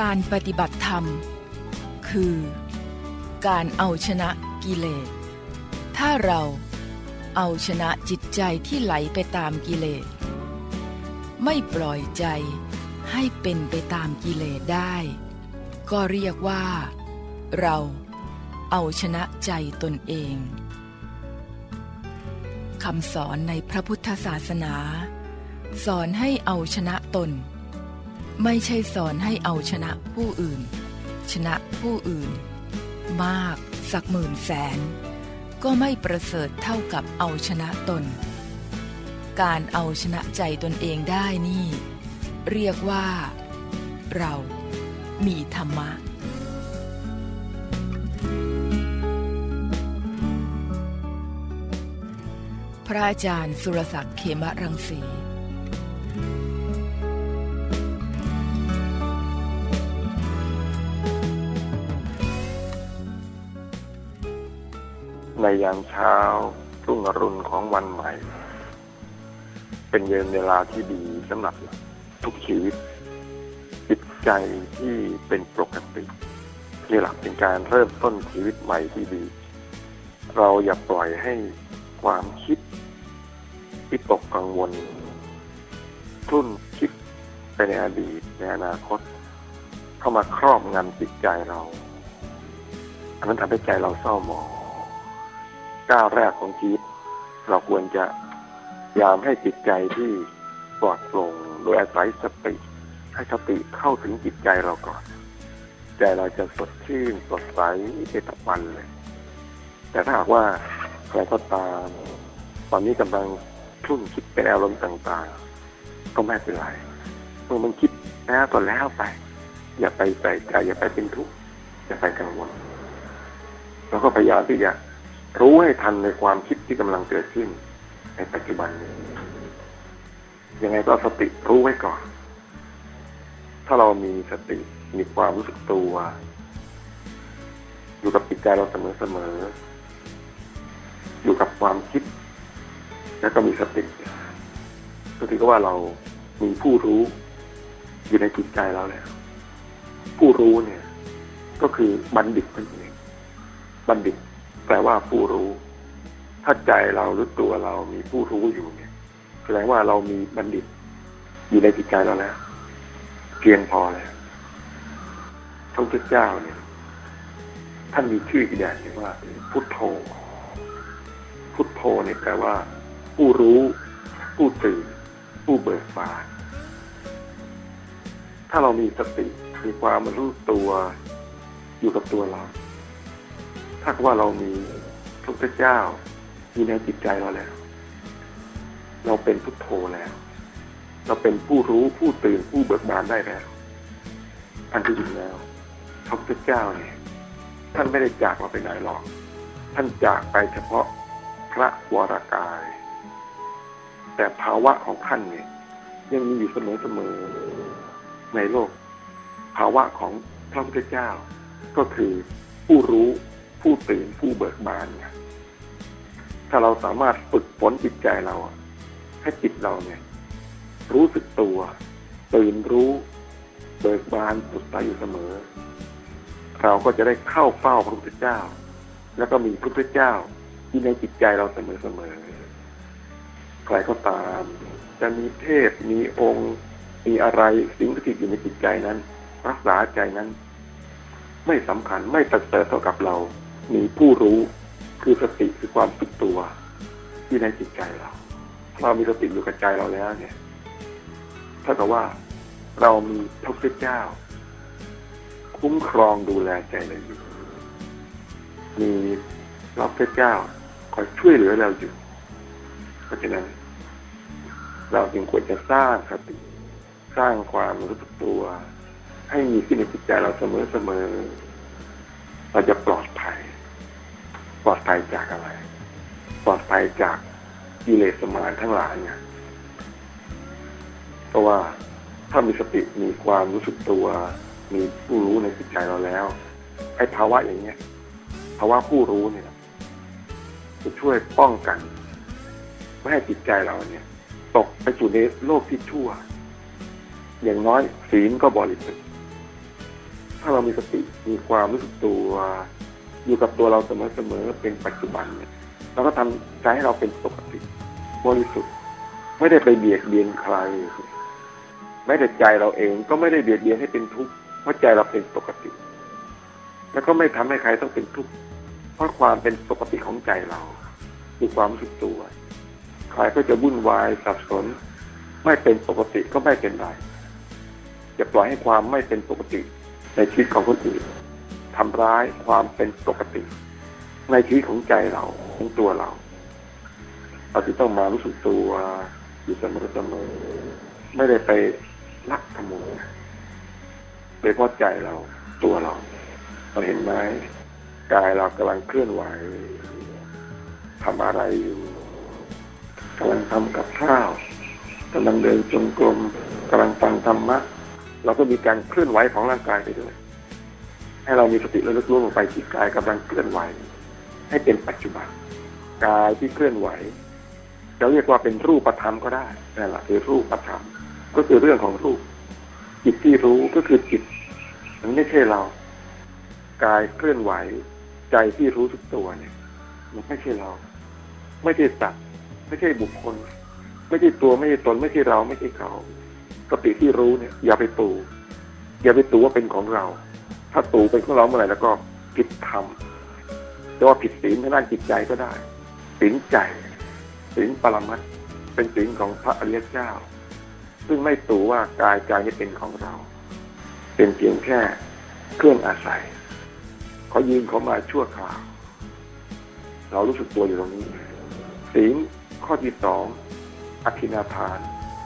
การปฏิบัติธรรม คือ การเอาชนะกิเลส ถ้าเราเอาชนะจิตใจที่ไหลไปตามกิเลส ไม่ปล่อยใจให้เป็นไปตามกิเลสได้ ก็เรียกว่า เราเอาชนะใจตนเองคำสอนในพระพุทธศาสนา สอนให้เอาชนะตน ไม่ใช่สอนให้เอาชนะผู้อื่น ชนะผู้อื่น มากสักหมื่นแสน ก็ไม่ประเสริฐเท่ากับเอาชนะตน การเอาชนะใจตนเองได้นี่ เรียกว่า เรามีธรรมะพระอาจารย์สุรศักดิ์เขมรังสี ในยามเช้ารุ่งอรุณของวันใหม่ เป็นเย็นเวลาที่ดีสำหรับทุกชีวิต จิตใจที่เป็นปกตินี่หละเป็นการเริ่มต้นชีวิตใหม่ที่ดี เราอย่าปล่อยให้ความคิดวิตกกังวลทุ่นคิดไปในอดีตในอนาคต เข้ามาครอบงำจิตใจเราอันนั้นทำให้ใจเราเศร้าหมอง ก้าวแรกของชีวิต เราควรจะยามให้จิตใจที่ปลอดโปร่งโดยอาศัยสติให้สติเข้าถึงจิตใจเราก่อน ใจเราจะสดชื่นสดใสเอตวันเลย แต่ถ้าหากว่าใครก็ตามตอนนี้กำลังทุ่นคิดเป็นอารมณ์ต่างๆ ก็ไม่เป็นไรเมื่อมันคิดแล้วก็แล้วไป อย่าไปใส่ใจอย่าไปเป็นทุกข์อย่าไปกังวล แล้วก็พยายามที่จะ รู้ให้ทันในความคิดที่กำลังเกิดขึ้น ในปัจจุบันนี้ยังไงก็สติรู้ไว้ก่อน ถ้าเรามีสติมีความรู้สึกตัว อยู่กับจิตใจเราเสมอๆอยู่กับความคิด แล้วก็มีสติก็ถือว่าเรามีผู้รู้อยู่ในจิตใจเราแล้ว ผู้รู้เนี่ย ก็คือบัณฑิตนั่นเองบัณฑิต แปลว่าผู้รู้ ถ้าใจเราหรือตัวเรามีผู้รู้อยู่เนี่ยแสดงว่าเรามีบัณฑิต อยู่ในจิตใจเราแล้วเพียงพอแล้วพระพุทธเจ้าเนี่ย ท่านมีชื่ออีกอย่างหนึ่งว่า พุทโธ พุทโธเนี่ยแปลว่า ผู้รู้ ผู้ตื่น ผู้เบิกบานถ้าเรามีสติมีความรู้ตัวอยู่กับตัวเรา ถ้าว่าเรามีพระพุทธเจ้าอยู่ในจิตใจเราแล้ว เราเป็นพุทโธแล้ว เราเป็นผู้รู้ผู้ตื่นผู้เบิกบานได้แล้วอันที่จริงแล้วพระพุทธเจ้าเนี่ยท่านไม่ได้จากเราไปไหนหรอก ท่านจากไปเฉพาะพระวรากาย แต่ภาวะของท่านเนี่ยยังมีอยู่เสมอๆในโลก ภาวะของพระพุทธเจ้า ก็คือผู้รู้ ผู้ตื่นผู้เบิกบานไงถ้าเราสามารถฝึกฝนจิตใจเราให้จิตเราเนี่ย รู้สึกตัว ตื่นรู้เบิกบานสุดใจอยู่เสมอ เราก็จะได้เข้าเฝ้าพระพุทธเจ้า แล้วก็มีพระพุทธเจ้าที่ในจิตใจเราเสมอๆใครก็ตาม จะมีเทพมีองค์ มีอะไรสิ่งที่อยู่ในจิตใจนั้น รักษาใจนั้น ไม่สำคัญไม่ตัดเติเท่ากับเรา มีผู้รู้คือสติคือความสึกตัวที่ในจิตใจเรา เรามีสติอยู่กับใจเราแล้วเนี่ยเท่ากับว่าเรามีพระพุทธเจ้า คุ้มครองดูแลใจเราอยู่มีพระพุทธเจ้าคอยช่วยเหลือเราอยู่ เพราะฉะนั้น เราจึงควรจะสร้างสติ สร้างความรู้สึกตัว ให้มีขึ้นในจิตใจเราเสมอเเราจะปลอดภัย ปลอดภัยจากอะไร ปลอดภัยจากกิเลสสมานทั้งหลายไงเพราะว่าถ้ามีสติมีความรู้สึกตัว มีผู้รู้ในจิตใจเราแล้วไอ้ภาวะอย่างเนี้ยภาวะผู้รู้เนี่ยจะช่วยป้องกัน ไม่ให้จิตใจเราเนี่ย ตกไปสู่ในโลกที่ชั่ว อย่างน้อยศีลก็บริสุทธิ์ถ้าเรามีสติมีความรู้สึกตัว อยู่กับตัวเราเสมอๆเป็นปัจจุบันเนี่ยเราก็ทำใจให้เราเป็นปกติบริสุทธิ์ไม่ได้ไปเบียดเบียนใครไม่แต่ใจเราเองก็ไม่ได้เบียดเบียนให้เป็นทุกข์เพราะใจเราเป็นปกติ แล้วก็ไม่ทำให้ใครต้องเป็นทุกข์เพราะความเป็นปกติของใจเราคือความรู้สึกตัวใครก็จะวุ่นวายสับสน ไม่เป็นปกติก็ไม่เป็นไรจะปล่อยให้ความไม่เป็นปกติในชีวิตของคนอื่น ทำร้ายความเป็นปกติ ในชีวิตของใจเราของตัวเรา เราจะต้องมารู้สึกตัวอยู่เสมอเสมอไม่ได้ไปลักขโมยไปพอใจเราตัวเรา เราเห็นไหมกายเรากำลังเคลื่อนไหวทำอะไรอยู่กำลังทำกับข้าวกำลังเดินจงกรมกำลังฟังธรรมะเราก็มีการเคลื่อนไหวของร่างกายไปด้วย ให้เรามีสติระลึกรู้ลงไปที่กายกำลังเคลื่อนไหว ให้เป็นปัจจุบันกายที่เคลื่อนไหวจะเรียกว่าเป็นรูปธรรมก็ได้นั่นแหละคือรูปธรรมก็คือเรื่องของรูป จิตที่รู้ก็คือจิตมันไม่ใช่เรา กายเคลื่อนไหว ใจที่รู้ทุกตัวเนี่ย มันไม่ใช่เรา ไม่ใช่สัตว์ไม่ใช่บุคคล ไม่ใช่ตัวไม่ใช่ตนไม่ใช่เราไม่ใช่เขาสติที่รู้เนี่ย อย่าไปตูอย่าไปตูว่าเป็นของเรา ถ้าตูเป็นของเราเมื่อไหร่แล้วก็ผิดธรรมจะว่าผิดศีลทางด้านจิตใจก็ได้ศีลใจศีลปรมัตเป็นศีลของพระอริยเจ้า ซึ่งไม่ตูว่ากายใจนี้เป็นของเรา เป็นเพียงแค่เครื่องอาศัยเขายืนเขามาชั่วคราว เรารู้สึกตัวอยู่ตรงนี้ศีลข้อที่สองอธินาทาน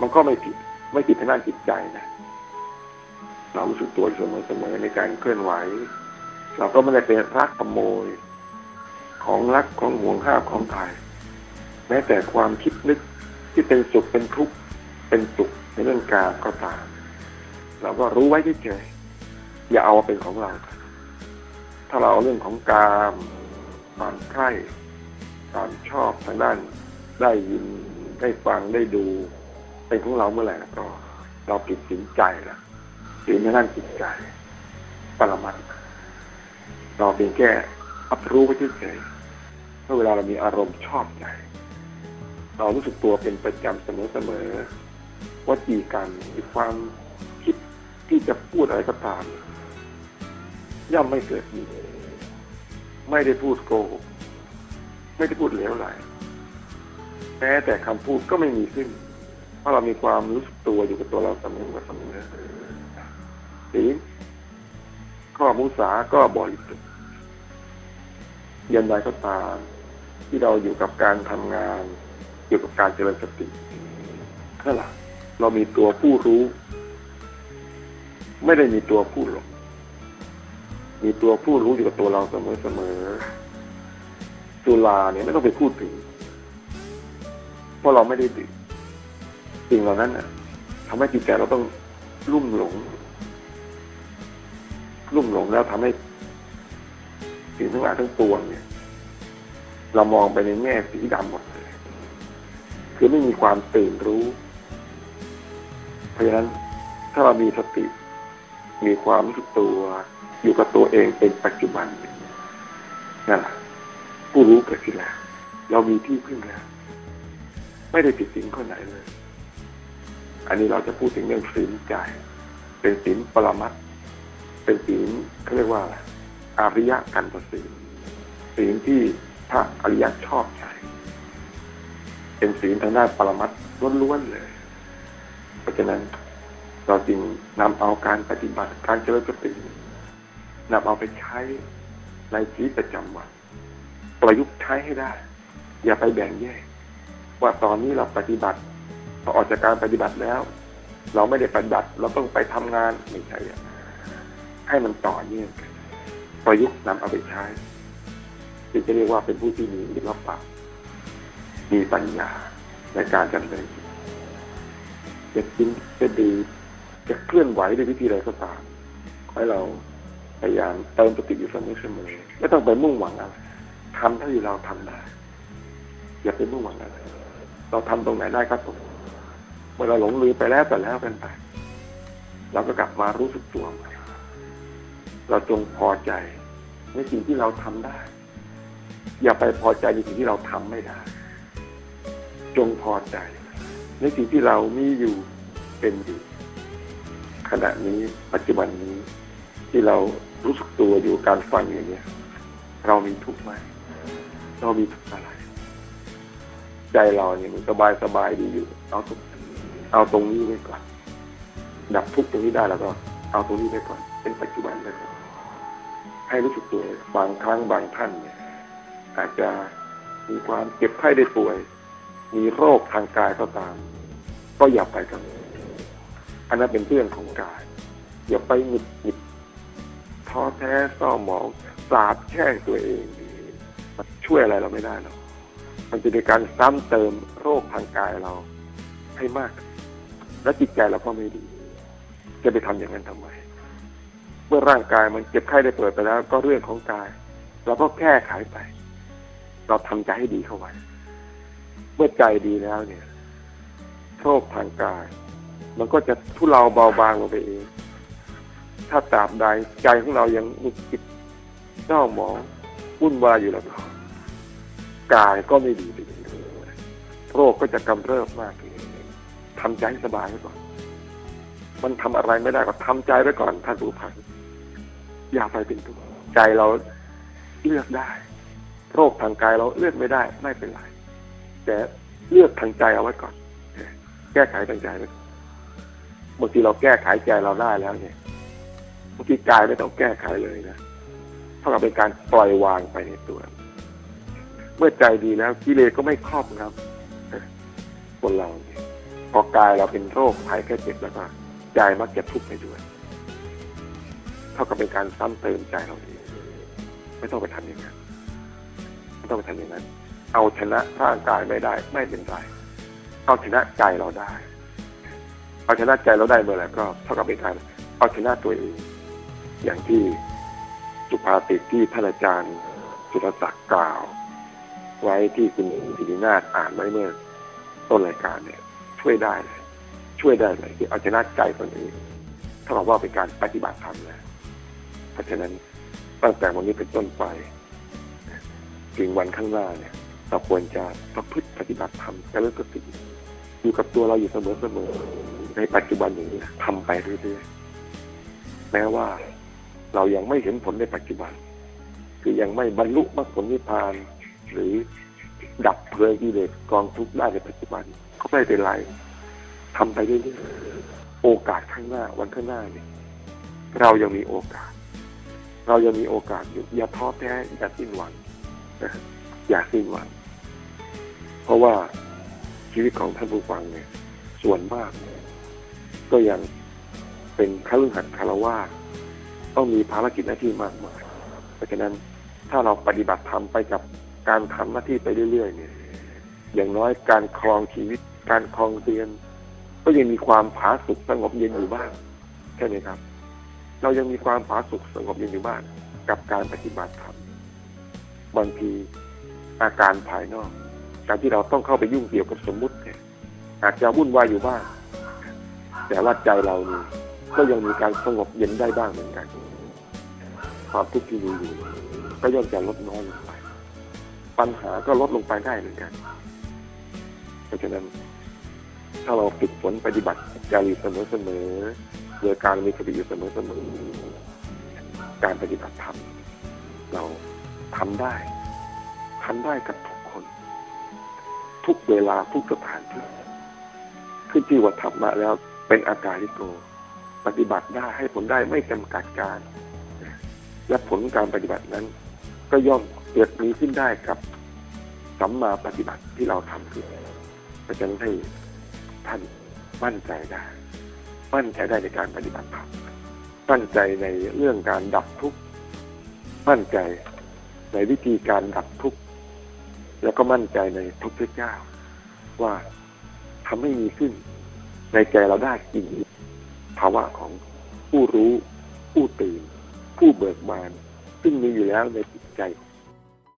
มันก็ไม่ผิด ไม่ผิดทางด้านจิตใจนะ เรารู้สึกตัวเสมอเสมอในการเคลื่อนไหว เราก็ไม่ได้เป็นรักขโมย ของรักของห่วงห้าของใครแม้แต่ความคิดนึกที่เป็นสุขเป็นทุกข์เป็นสุขในเรื่องการก็ตามเราก็รู้ไว้เฉยๆอย่าเอาเป็นของเรา ถ้าเราเรื่องของกามความใคร่ความชอบทางด้านได้ยินได้ฟังได้ดู เป็นของเราเมื่อไหร่ก็ เราผิดสินใจละสินทางด้านจิตใจปรมัตเราเป็นแค่รับรู้ไว้เฉยๆเมื่อเวลาเรามีอารมณ์ชอบใจ เรารู้สึกตัวเป็นประจำเสมอๆว่าจีกันมีความคิดที่จะพูดอะไรก็ตาม ย่อมไม่เกิดมีไม่ได้พูดโกหกไม่ได้พูดเหลวไหลแม้แต่คำพูดก็ไม่มีขึ้น เพราะเรามีความรู้สึกตัวอยู่กับตัวเราเสมอเสมอ สีข้อมุสาก็บริสุทธิ์ยันใดก็ตามที่เราอยู่กับการทำงานเกี่ยวกับการเจริญสตินั่นแหละเรามีตัวผู้รู้ ไม่ได้มีตัวผู้หลงมีตัวผู้รู้อยู่กับตัวเราเสมอเสมอสุราเนี่ยไม่ต้องไปพูดถึง เพราะเราไม่ได้ดื่มสิ่งเหล่านั้นน่ะทำให้จิตใจเราต้องลุ่มหลง ลุ่มหลงแล้วทำให้สิ่งทั้งหลายทั้งปวงเนี่ย เรามองไปในแง่สีดำหมดเลยคือไม่มีความตื่นรู้ เพราะฉะนั้นถ้าเรามีสติ มีความรู้สึกตัวอยู่กับตัวเองเป็นปัจจุบันนั่นแหละผู้รู้เกิดขึ้นแล้วเรามีที่พึ่งแล้วไม่ได้ผิดศีลข้อไหนเลย อันนี้เราจะพูดถึงเรื่องศีลใจ เป็นศีลปรมัต เป็นศีลเขาเรียกว่าอาริยกันตศีลศีลที่พระอริยชอบใจเป็นศีลทางด้านปรมัตล้วนๆเลย เพราะฉะนั้นเราจึงนำเอาการปฏิบัติการเจริญสตินำเอาไปใช้ในชีวิตประจำวัน ประยุกต์ใช้ให้ได้ อย่าไปแบ่งแยก ว่าตอนนี้เราปฏิบัติพอออกจากการปฏิบัติแล้ว เราไม่ได้ปฏิบัติ เราต้องไปทำงานไม่ใช่ ให้มันต่อเนื่องประยุกต์นำเอาไปใช้ที่จะเรียกว่าเป็นผู้ที่มีอิรปะมีปัญญาในการดำเนินจะกินจะดีจะเคลื่อนไหวด้วยวิธีใดก็ตามให้เราพยายามเติมสติอยู่เสมอเสมอไม่ต้องไปมุ่งหวังอะไรทำเท่าที่เราทำได้ อย่าไปมุ่งหวังอะไรเราทำตรงไหนได้ครับผมเมื่อเราหลงลืมไปแล้วแต่แล้วกันไปเราก็กลับมารู้สึกตัวม่ เราจงพอใจในสิ่งที่เราทำได้ อย่าไปพอใจในสิ่งที่เราทำไม่ได้ จงพอใจ ในสิ่งที่เรามีอยู่เป็นอยู่ขณะนี้ปัจจุบันนี้ ที่เรารู้สึกตัวอยู่การฟังอย่างนี้เรามีทุกข์ไหมเรามีทุกข์อะไร ใจเราเนี่ยมันสบายสบายดีอยู่ เอาตรงเอาตรงนี้ไว้ก่อน ดับทุกข์ตรงนี้ได้แล้วก็ เอาตรงนี้ไว้ก่อน เป็นปัจจุบันไปก่อนให้รู้สึกตัวบางครั้งบางท่านเนี่ย อาจจะมีความเจ็บไข้ได้ป่วย มีโรคทางกายก็ตาม ก็อย่าไปกังวลอันนั้นเป็นเรื่องของกาย อย่าไปหงุดหงิดท้อแท้เศร้าหมองสาบแช่งตัวเองช่วยอะไรเราไม่ได้หรอกมันจะเป็นการซ้ำเติมโรคทางกายเราให้มาก และจิตใจเราก็ไม่ดี จะไปทำอย่างนั้นทำไม เมื่อร่างกายมันเจ็บไข้ได้เป่วยไปแล้ว ก็เรื่องของกาย เราก็แก้ไขไป เราทำใจให้ดีเข้าไว้ เมื่อใจดีแล้วเนี่ย โรคทางกาย มันก็จะทุเลาเบาบางลงไปเอง ถ้าตราบใดใจของเรายังมุจิตเศร้าหมองวุ่นวายอยู่แล้วกายก็ไม่ดีไปโรคก็จะกำเริบมากขึ้นทำใจสบายไว้ก่อน มันทำอะไรไม่ได้ก็ทำใจไว้ก่อนท่านผู้ฟังอ ย่าไปเป็นทุกข์ใจเราเลือกได้ โรคทางกายเราเลือกไม่ได้ไม่เป็นไรแต่เลือกทางใจเอาไว้ก่อน แก้ไขทางใจไว้บางทีเราแก้ไขใจเราได้แล้วเนี่ยบางทีกายไม่ต้องแก้ไขเลยนะเท่ากับเป็นการปล่อยวางไปในตัว เมื่อใจดีแล้วกิเลสก็ไม่ครอบงำคนเราเพอกายเราเป็นโรคภัยแค่เจ็บแล้วก็ใจมักจะทุกข์ไปด้วย ท่ากับเป็นการซ้ำเติมใจเราเองไม่ต้องไปทำอย่างนั้นไม่ต้องไปทำอย่างนั้น เอาชนะร่างกายไม่ได้ไม่เป็นไรเอาชนะใจเราได้ เอาชนะใจเราได้เมื่อไหร่ก็เท่ากับเป็นการเอาชนะตัวเอง อย่างที่สุภาษิตที่ท่านอาจารย์สุรศักดิ์กล่าว ไว้ที่คุณศิรินาถอ่านไว้เมื่อต้นรายการเนี่ย ช่วยได้เลยช่วยได้เลยที่เอาชนะใจตนเองถ้าเราว่าเป็นการปฏิบัติธรรมนะเพ ราะฉะนั้นตั้งแต่วันนี้เป็นต้นไปถึงวันข้างหน้าเนี่ยเราควรจะประพฤติปฏิบัติธรรมจะเริ่มสติอยู่กับตัวเราอยู่เสมอเสมอในปัจจุบันอย่างนี้ทำไปเรื่อยๆแม้ว่าเรายังไม่เห็นผลในปัจจุบัน คือยังไม่บรรลุมรรคผลนิพพาน หรือดับเพลิงกิเลสกองทุกข์ได้ในปัจจุบันก็ไม่เป็นไรทำไปเรื่อยๆโอกาสข้างหน้าวันข้างหน้าเนี่ยเรายังมีโอกาส เรายังมีโอกาสอยู่ อย่าท้อแท้อย่าสิ้นหวังอย่าสิ้นหวัง เพราะว่าชีวิตของท่านผู้ฟังเนี่ย ส่วนมากก็ยังเป็นข้ารึหัดคารวาต้องมีภารกิจหน้าที่มากมายเพราะฉะนั้นถ้าเราปฏิบัติธรรมไปกับการทำหน้าที่ไปเรื่อยๆเนี่ย อย่างน้อยการครองชีวิต การครองเรียน ก็ยังมีความผาสุกสงบเย็นอยู่บ้างใช่ไหมครับ เรายังมีความผาสุกสงบเย็นอยู่บ้างกับการปฏิบัติธรรมบางทีอาการภายนอกการที่เราต้องเข้าไปยุ่งเกี่ยวกับสมมุติเนี่ยอาจจะวุ่นวายอยู่บ้าง แต่ว่าใจเรานี่ก็ยังมีการสงบเย็นได้บ้างเหมือนกัน ความทุกข์ที่มีอยู่ ก็ย่อมจะลดน้อยลงไป ปัญหาก็ลดลงไปได้เหมือนกัน เพราะฉะนั้น ถ้าเราฝึกฝนปฏิบัติจารีเสมอเสมอ โดยการมีสติอยู่เสมอเสมอการปฏิบัติธรรมเราทำได้ทำได้กับทุกคน ทุกเวลาทุกสถานที่ขึ้นที่ว่าธรรมะแล้วเป็นอาการลิโกปฏิบัติได้ให้ผลได้ไม่จำกัดการ และผลการปฏิบัตินั้น ก็ย่อมเกิดมีขึ้นได้กับสัมมาปฏิบัติที่เราทำขึ้นเพราะฉะนั้นให้ท่านมั่นใจได้ มั่นใจได้ในการปฏิบัติธรรมมั่นใจในเรื่องการดับทุกข์มั่นใจในวิธีการดับทุกข์แล้วก็มั่นใจในพระพุทธเจ้า ว่าทำให้มีขึ้น ในใจเราได้จริงภาวะของผู้รู้ ผู้ตื่น ผู้เบิกบาน ซึ่งมีอยู่แล้วในจิตใจของ